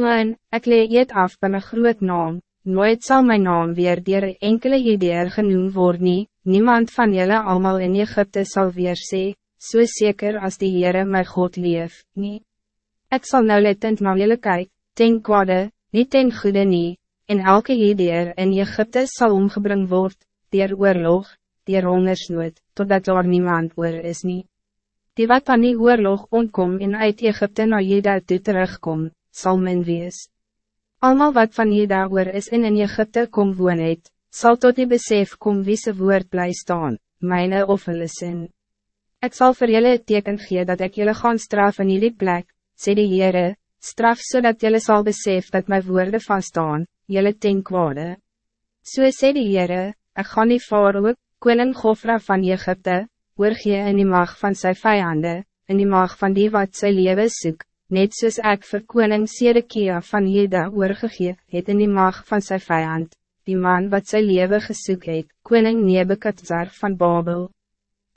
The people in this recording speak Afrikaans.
Oen, ek lee eet af by my groot naam, nooit zal mijn naam weer dier enkele ideer genoemd worden, niemand van jullie allemaal in Egypte zal weer sê, so zeker als die Heere my God leef, nie. Ek sal nou lettend na jullie kyk, ten kwade, niet ten goede nie, en elke ideer in Egypte zal omgebring word, dier oorlog, dier hongersnood, totdat daar niemand oor is nie. Die wat aan die oorlog ontkom en uit Egypte na Jeda toe terugkom, sal men wees. Almal wat van Jeda oor is en in Egypte kom woon het, sal tot die besef kom wie se woord bly staan, myne of hulle sin. Ek sal vir julle teken gee dat ek julle gaan straf in jullie plek, sê die Heere, straf zodat so jullie zal besef dat mijn woorden vaststaan, jullie ten kwade. So sê die Heere, ek gaan die Faroe, koning Gofra van Egypte, oorgee in die mag van zijn vijanden, in die mag van die wat sy lewe soek, net soos ek vir koning Sedekia van Jeda oorgegee, het in die mag van zijn vijand, die man wat sy lewe gesoek het, koning Nebekadzar van Babel.